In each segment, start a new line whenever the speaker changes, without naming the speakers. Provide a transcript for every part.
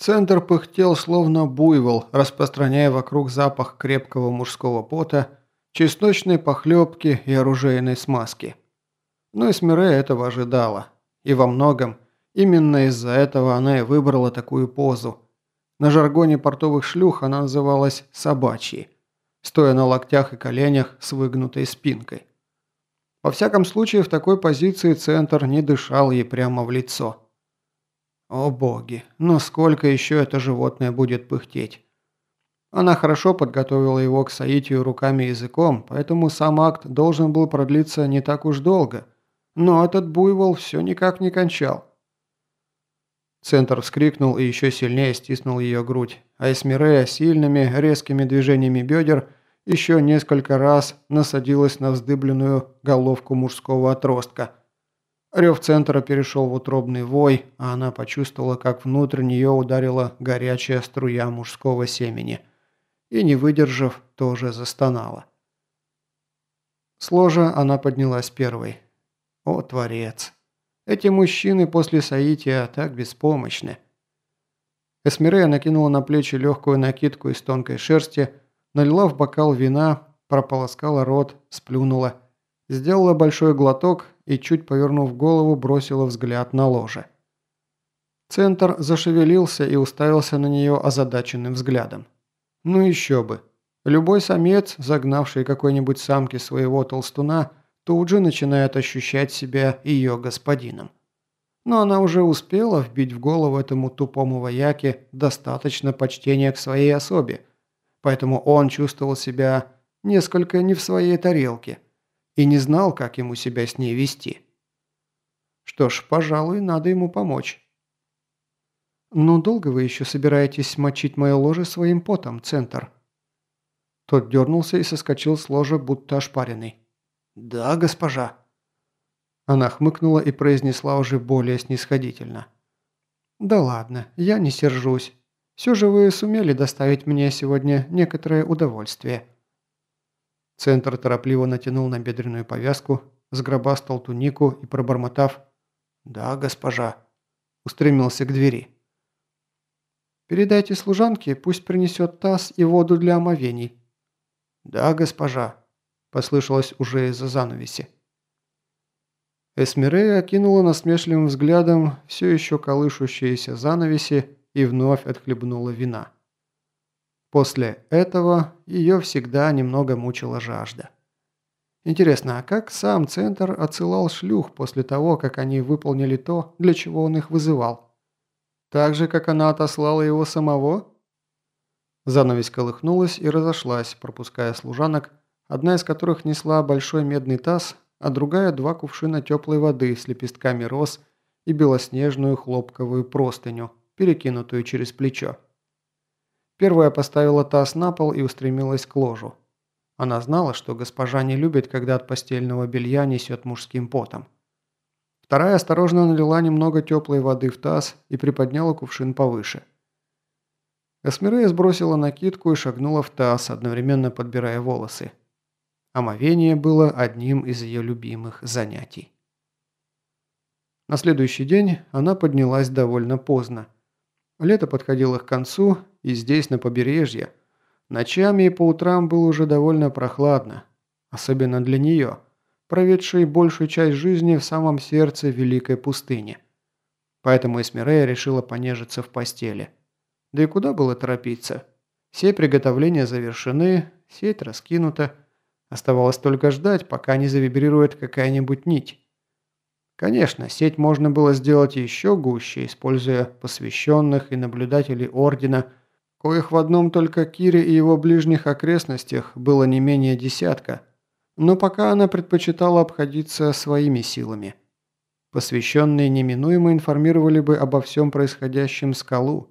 Центр пыхтел, словно буйвол, распространяя вокруг запах крепкого мужского пота, чесночной похлебки и оружейной смазки. Но и Смирея этого ожидала. И во многом именно из-за этого она и выбрала такую позу. На жаргоне портовых шлюх она называлась «собачьей», стоя на локтях и коленях с выгнутой спинкой. Во всяком случае, в такой позиции центр не дышал ей прямо в лицо. О боги, но сколько еще это животное будет пыхтеть? Она хорошо подготовила его к соитию руками и языком, поэтому сам акт должен был продлиться не так уж долго. Но этот буйвол все никак не кончал. Центр вскрикнул и еще сильнее стиснул ее грудь, а Эсмирея сильными, резкими движениями бедер – еще несколько раз насадилась на вздыбленную головку мужского отростка. Рев центра перешел в утробный вой, а она почувствовала, как внутрь нее ударила горячая струя мужского семени. И, не выдержав, тоже застонала. С ложа она поднялась первой. О, Творец! Эти мужчины после соития так беспомощны. Эсмирея накинула на плечи легкую накидку из тонкой шерсти, налила в бокал вина, прополоскала рот, сплюнула, сделала большой глоток и, чуть повернув голову, бросила взгляд на ложе. Центр зашевелился и уставился на нее озадаченным взглядом. Ну еще бы. Любой самец, загнавший какой-нибудь самки своего толстуна, тут же начинает ощущать себя ее господином. Но она уже успела вбить в голову этому тупому вояке достаточно почтения к своей особе – поэтому он чувствовал себя несколько не в своей тарелке и не знал, как ему себя с ней вести. Что ж, пожалуй, надо ему помочь. «Ну, долго вы еще собираетесь мочить мое ложе своим потом, Центр?» Тот дернулся и соскочил с ложа, будто ошпаренный. «Да, госпожа». Она хмыкнула и произнесла уже более снисходительно. «Да ладно, я не сержусь. Все же вы сумели доставить мне сегодня некоторое удовольствие». Центр торопливо натянул на бедренную повязку, сгробастал тунику и, пробормотав «Да, госпожа», устремился к двери. «Передайте служанке, пусть принесет таз и воду для омовений». «Да, госпожа», – послышалось уже из-за занавеси. Эсмирея окинула насмешливым взглядом все еще колышущиеся занавеси и вновь отхлебнула вина. После этого ее всегда немного мучила жажда. Интересно, а как сам Центр отсылал шлюх после того, как они выполнили то, для чего он их вызывал? Так же, как она отослала его самого? Занавесь колыхнулась и разошлась, пропуская служанок, одна из которых несла большой медный таз, а другая – два кувшина теплой воды с лепестками роз и белоснежную хлопковую простыню – перекинутую через плечо. Первая поставила таз на пол и устремилась к ложу. Она знала, что госпожа не любит, когда от постельного белья несет мужским потом. Вторая осторожно налила немного теплой воды в таз и приподняла кувшин повыше. Эсмирея сбросила накидку и шагнула в таз, одновременно подбирая волосы. Омовение было одним из ее любимых занятий. На следующий день она поднялась довольно поздно. Лето подходило к концу, и здесь, на побережье, ночами и по утрам было уже довольно прохладно, особенно для нее, проведшей большую часть жизни в самом сердце великой пустыни. Поэтому Эсмирея решила понежиться в постели. Да и куда было торопиться? Все приготовления завершены, сеть раскинута. Оставалось только ждать, пока не завибрирует какая-нибудь нить. Конечно, сеть можно было сделать еще гуще, используя посвященных и наблюдателей Ордена, коих в одном только Кире и его ближних окрестностях было не менее десятка, но пока она предпочитала обходиться своими силами. Посвященные неминуемо информировали бы обо всем происходящем скалу,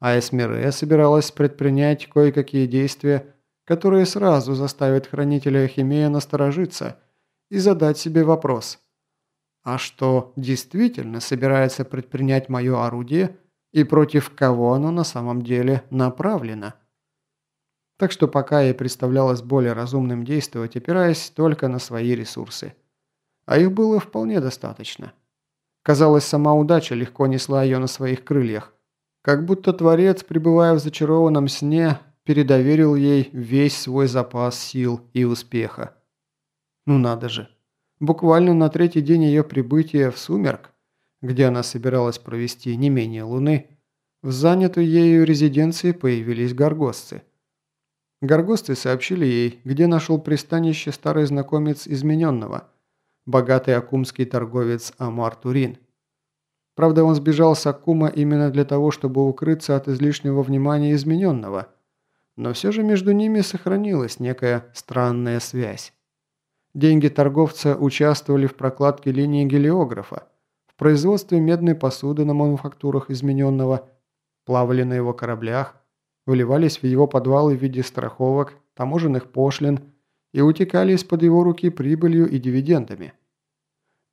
а Эсмире собиралась предпринять кое-какие действия, которые сразу заставят хранителя Химея насторожиться и задать себе вопрос – а что действительно собирается предпринять мое орудие и против кого оно на самом деле направлено. Так что пока ей представлялось более разумным действовать, опираясь только на свои ресурсы. А их было вполне достаточно. Казалось, сама удача легко несла ее на своих крыльях. Как будто Творец, пребывая в зачарованном сне, передоверил ей весь свой запас сил и успеха. Ну надо же. Буквально на третий день ее прибытия в Сумерк, где она собиралась провести не менее луны, в занятой ею резиденции появились горгостцы. Горгосты сообщили ей, где нашел пристанище старый знакомец измененного, богатый акумский торговец Амар Турин. Правда, он сбежал с Акума именно для того, чтобы укрыться от излишнего внимания измененного, но все же между ними сохранилась некая странная связь. Деньги торговца участвовали в прокладке линии гелиографа, производстве медной посуды на мануфактурах измененного, плавали на его кораблях, вливались в его подвалы в виде страховок, таможенных пошлин и утекали из-под его руки прибылью и дивидендами.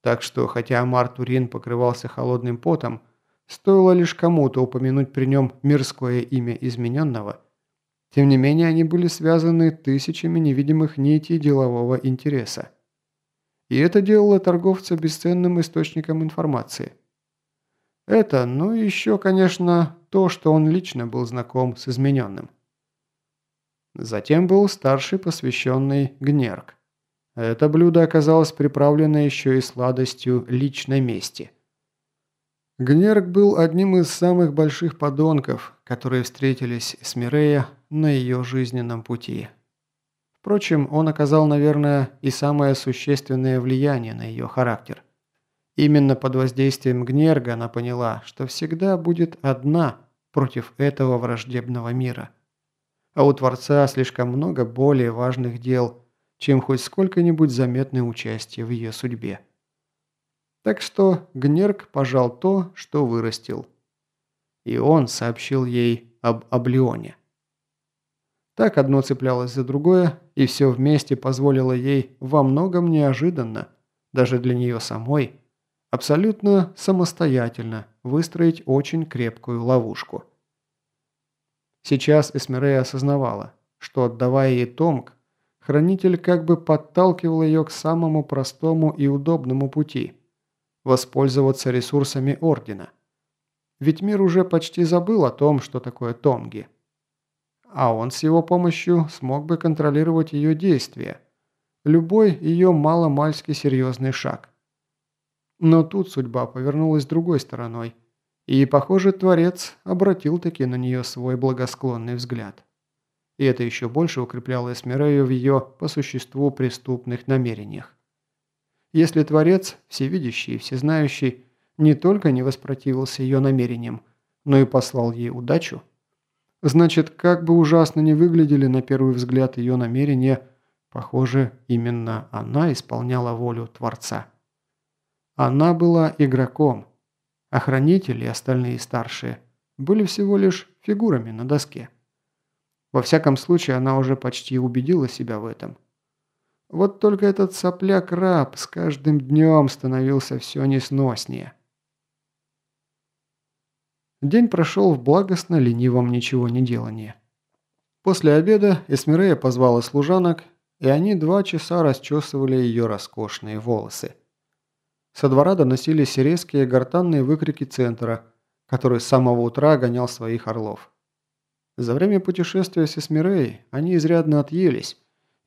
Так что, хотя Амар Турин покрывался холодным потом, стоило лишь кому-то упомянуть при нем мирское имя измененного, тем не менее они были связаны тысячами невидимых нитей делового интереса. И это делало торговца бесценным источником информации – это, ну и еще, конечно, то, что он лично был знаком с измененным. Затем был старший посвященный Гнерк. Это блюдо оказалось приправлено еще и сладостью личной мести. Гнерк был одним из самых больших подонков, которые встретились с Мирея на ее жизненном пути. Впрочем, он оказал, наверное, и самое существенное влияние на ее характер. Именно под воздействием Гнерга она поняла, что всегда будет одна против этого враждебного мира. А у Творца слишком много более важных дел, чем хоть сколько-нибудь заметное участие в ее судьбе. Так что Гнерг пожал то, что вырастил. И он сообщил ей об Облеоне. Так одно цеплялось за другое, и все вместе позволило ей во многом неожиданно, даже для нее самой, абсолютно самостоятельно выстроить очень крепкую ловушку. Сейчас Эсмерея осознавала, что отдавая ей Томк, хранитель как бы подталкивал ее к самому простому и удобному пути – воспользоваться ресурсами Ордена. Ведь мир уже почти забыл о том, что такое Томги. А он с его помощью смог бы контролировать ее действия, любой ее маломальски серьезный шаг – но тут судьба повернулась другой стороной, и, похоже, Творец обратил таки на нее свой благосклонный взгляд. И это еще больше укрепляло Эсмерею в ее, по существу, преступных намерениях. Если Творец, всевидящий и всезнающий, не только не воспротивился ее намерениям, но и послал ей удачу, значит, как бы ужасно не выглядели на первый взгляд ее намерения, похоже, именно она исполняла волю Творца. Она была игроком. Охранители и остальные старшие были всего лишь фигурами на доске. Во всяком случае, она уже почти убедила себя в этом. Вот только этот сопляк-раб с каждым днем становился все несноснее. День прошел в благостно ленивом ничего не делании. После обеда Эсмирея позвала служанок, и они два часа расчесывали ее роскошные волосы. Со двора доносились резкие гортанные выкрики центра, который с самого утра гонял своих орлов. За время путешествия с Эсмирей они изрядно отъелись,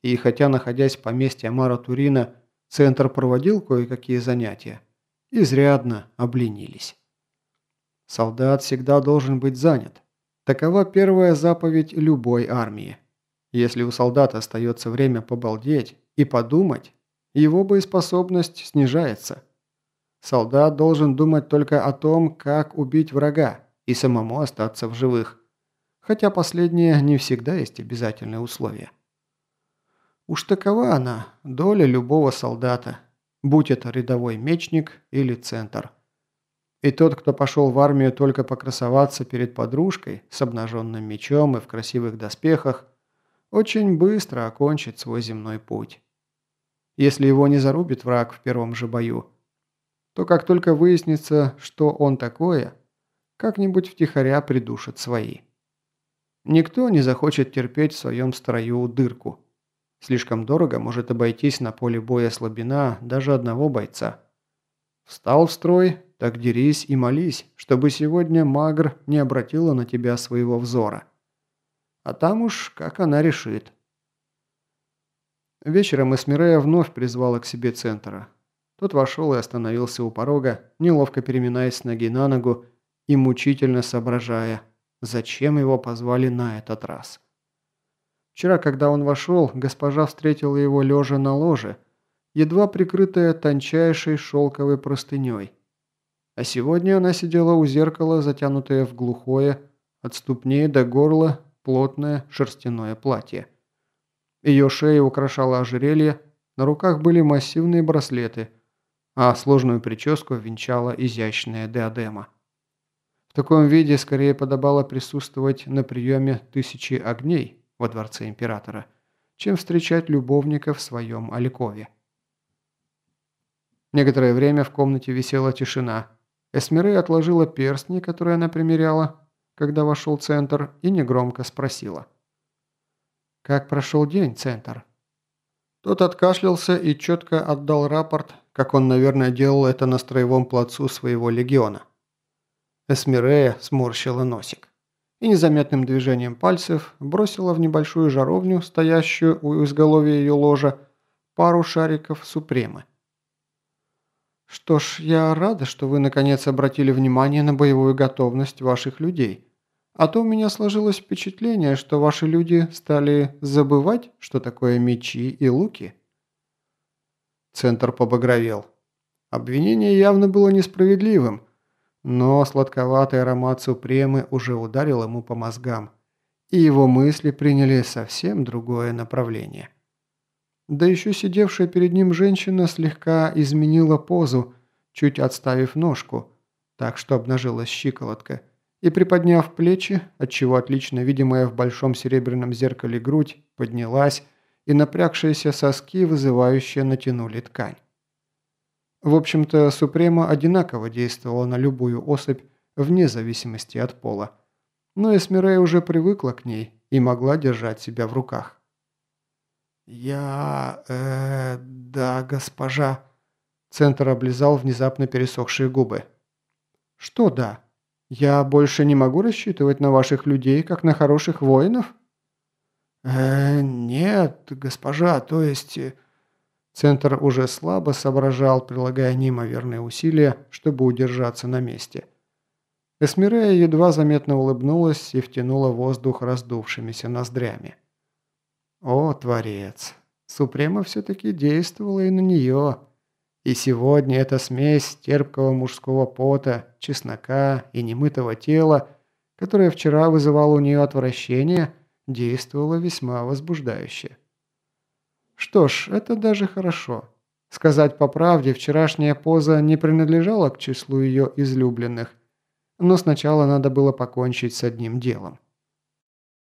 и хотя, находясь в поместье Амара Турина, центр проводил кое-какие занятия, изрядно обленились. Солдат всегда должен быть занят. Такова первая заповедь любой армии. Если у солдата остается время побалдеть и подумать, его боеспособность снижается – Солдат должен думать только о том, как убить врага и самому остаться в живых. Хотя последнее не всегда есть обязательное условие. Уж такова она, доля любого солдата, будь это рядовой мечник или центр. И тот, кто пошел в армию только покрасоваться перед подружкой с обнаженным мечом и в красивых доспехах, очень быстро окончит свой земной путь. Если его не зарубит враг в первом же бою – то как только выяснится, что он такое, как-нибудь втихаря придушат свои. Никто не захочет терпеть в своем строю дырку. Слишком дорого может обойтись на поле боя слабина даже одного бойца. Встал в строй, Так дерись и молись, чтобы сегодня Магр не обратила на тебя своего взора. А там уж как она решит. Вечером Эсмирея вновь призвала к себе центра. Тот вошел и остановился у порога, неловко переминаясь с ноги на ногу и мучительно соображая, зачем его позвали на этот раз. Вчера, когда он вошел, госпожа встретила его лежа на ложе, едва прикрытая тончайшей шелковой простыней – а сегодня она сидела у зеркала, затянутая в глухое, от ступней до горла, плотное шерстяное платье. Ее шею украшало ожерелье, на руках были массивные браслеты, а сложную прическу венчала изящная диадема. В таком виде скорее подобало присутствовать на приеме тысячи огней во дворце императора, чем встречать любовника в своем Аликове. Некоторое время в комнате висела тишина – Эсмире отложила перстни, которые она примеряла, когда вошел Центр, и негромко спросила. «Как прошел день, Центр?» Тот откашлялся и четко отдал рапорт, как он, наверное, делал это на строевом плацу своего легиона. Эсмирея сморщила носик и незаметным движением пальцев бросила в небольшую жаровню, стоящую у изголовья ее ложа, пару шариков супремы. «Что ж, я рада, что вы наконец обратили внимание на боевую готовность ваших людей. А то у меня сложилось впечатление, что ваши люди стали забывать, что такое мечи и луки». Центр побагровел. Обвинение явно было несправедливым, но сладковатый аромат супремы уже ударил ему по мозгам, и его мысли приняли совсем другое направление. Да еще сидевшая перед ним женщина слегка изменила позу, чуть отставив ножку, так что обнажилась щиколотка, и приподняв плечи, отчего отлично видимая в большом серебряном зеркале грудь поднялась, и напрягшиеся соски вызывающе натянули ткань. В общем-то, Супрема одинаково действовала на любую особь, вне зависимости от пола. Но Эсмирей уже привыкла к ней и могла держать себя в руках. «Я... э... да, госпожа...» Центр облизал внезапно пересохшие губы. «Что да? Я больше не могу рассчитывать на ваших людей, как на хороших воинов?» «Э, нет, госпожа, то есть...» э, Центр уже слабо соображал, прилагая неимоверные усилия, чтобы удержаться на месте. Эсмирея едва заметно улыбнулась и втянула воздух раздувшимися ноздрями. О, Творец! Супрема все-таки действовала и на нее. И сегодня эта смесь терпкого мужского пота, чеснока и немытого тела, которая вчера вызывала у нее отвращение, действовала весьма возбуждающе. Что ж, это даже хорошо. Сказать по правде, вчерашняя поза не принадлежала к числу ее излюбленных, но сначала надо было покончить с одним делом.